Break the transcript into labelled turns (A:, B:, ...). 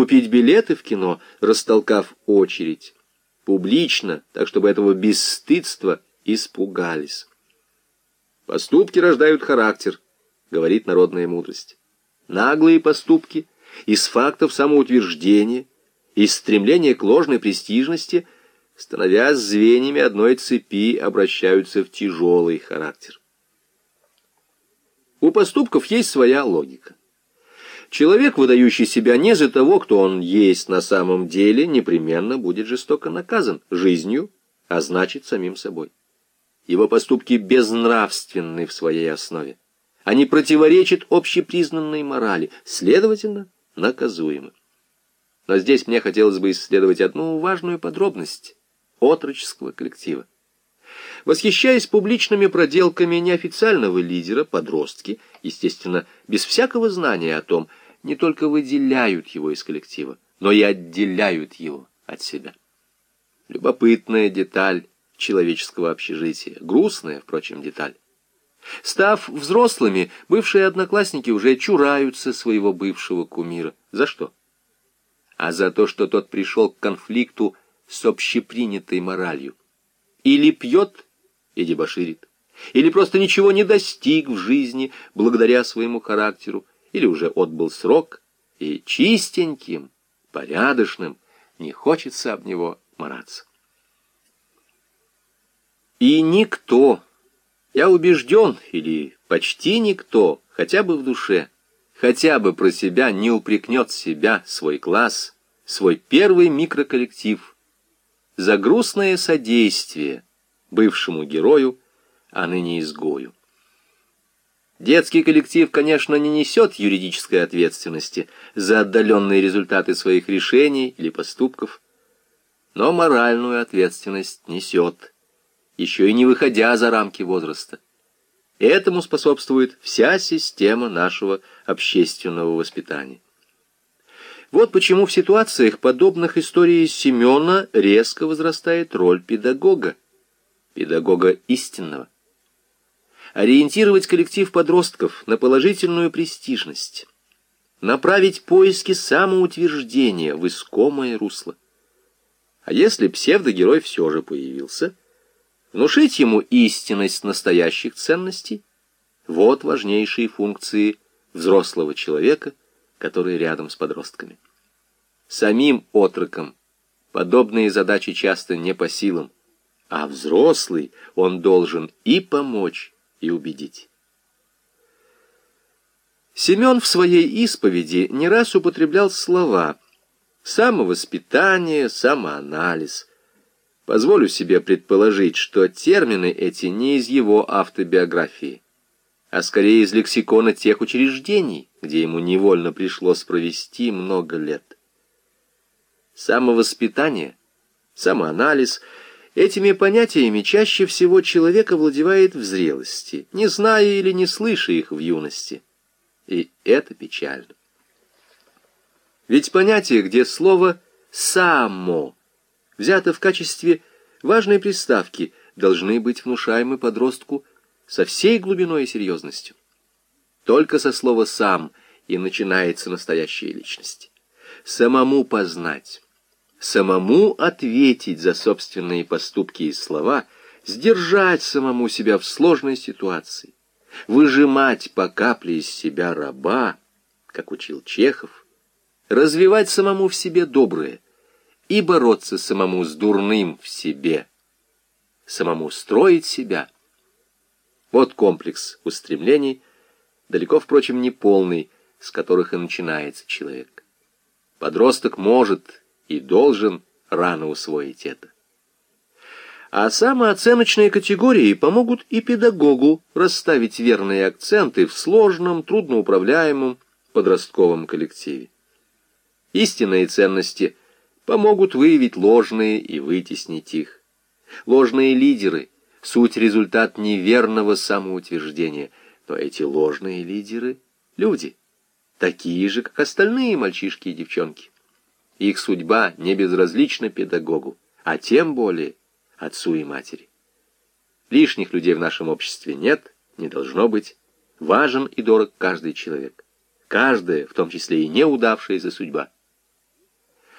A: купить билеты в кино, растолкав очередь. Публично, так чтобы этого бесстыдства испугались. Поступки рождают характер, говорит народная мудрость. Наглые поступки из фактов самоутверждения, из стремления к ложной престижности, становясь звеньями одной цепи, обращаются в тяжелый характер. У поступков есть своя логика. Человек, выдающий себя не за того, кто он есть на самом деле, непременно будет жестоко наказан жизнью, а значит самим собой. Его поступки безнравственны в своей основе. Они противоречат общепризнанной морали, следовательно, наказуемы. Но здесь мне хотелось бы исследовать одну важную подробность отроческого коллектива. Восхищаясь публичными проделками неофициального лидера, подростки, естественно, без всякого знания о том, не только выделяют его из коллектива, но и отделяют его от себя. Любопытная деталь человеческого общежития. Грустная, впрочем, деталь. Став взрослыми, бывшие одноклассники уже чураются своего бывшего кумира. За что? А за то, что тот пришел к конфликту с общепринятой моралью. Или пьет и дебоширит, или просто ничего не достиг в жизни благодаря своему характеру, или уже отбыл срок, и чистеньким, порядочным не хочется об него мараться. И никто, я убежден, или почти никто, хотя бы в душе, хотя бы про себя не упрекнет себя, свой класс, свой первый микроколлектив за грустное содействие бывшему герою, а ныне изгою. Детский коллектив, конечно, не несет юридической ответственности за отдаленные результаты своих решений или поступков, но моральную ответственность несет еще и не выходя за рамки возраста. Этому способствует вся система нашего общественного воспитания. Вот почему в ситуациях, подобных истории Семена, резко возрастает роль педагога, педагога истинного. Ориентировать коллектив подростков на положительную престижность, направить поиски самоутверждения в искомое русло. А если псевдогерой все же появился – внушить ему истинность настоящих ценностей. Вот важнейшие функции взрослого человека, который рядом с подростками. Самим отрокам подобные задачи часто не по силам, а взрослый он должен и помочь, и убедить. Семен в своей исповеди не раз употреблял слова «самовоспитание», «самоанализ», Позволю себе предположить, что термины эти не из его автобиографии, а скорее из лексикона тех учреждений, где ему невольно пришлось провести много лет. Самовоспитание, самоанализ — этими понятиями чаще всего человек овладевает в зрелости, не зная или не слыша их в юности. И это печально. Ведь понятие, где слово «само» взято в качестве важной приставки, должны быть внушаемы подростку со всей глубиной и серьезностью. Только со слова «сам» и начинается настоящая личность. Самому познать, самому ответить за собственные поступки и слова, сдержать самому себя в сложной ситуации, выжимать по капле из себя раба, как учил Чехов, развивать самому в себе доброе, и бороться самому с дурным в себе, самому строить себя. Вот комплекс устремлений, далеко, впрочем, не полный, с которых и начинается человек. Подросток может и должен рано усвоить это. А самооценочные категории помогут и педагогу расставить верные акценты в сложном, трудноуправляемом подростковом коллективе. Истинные ценности помогут выявить ложные и вытеснить их. Ложные лидеры — суть результат неверного самоутверждения, но эти ложные лидеры — люди, такие же, как остальные мальчишки и девчонки. Их судьба не безразлична педагогу, а тем более отцу и матери. Лишних людей в нашем обществе нет, не должно быть. Важен и дорог каждый человек. Каждая, в том числе и неудавшаяся судьба.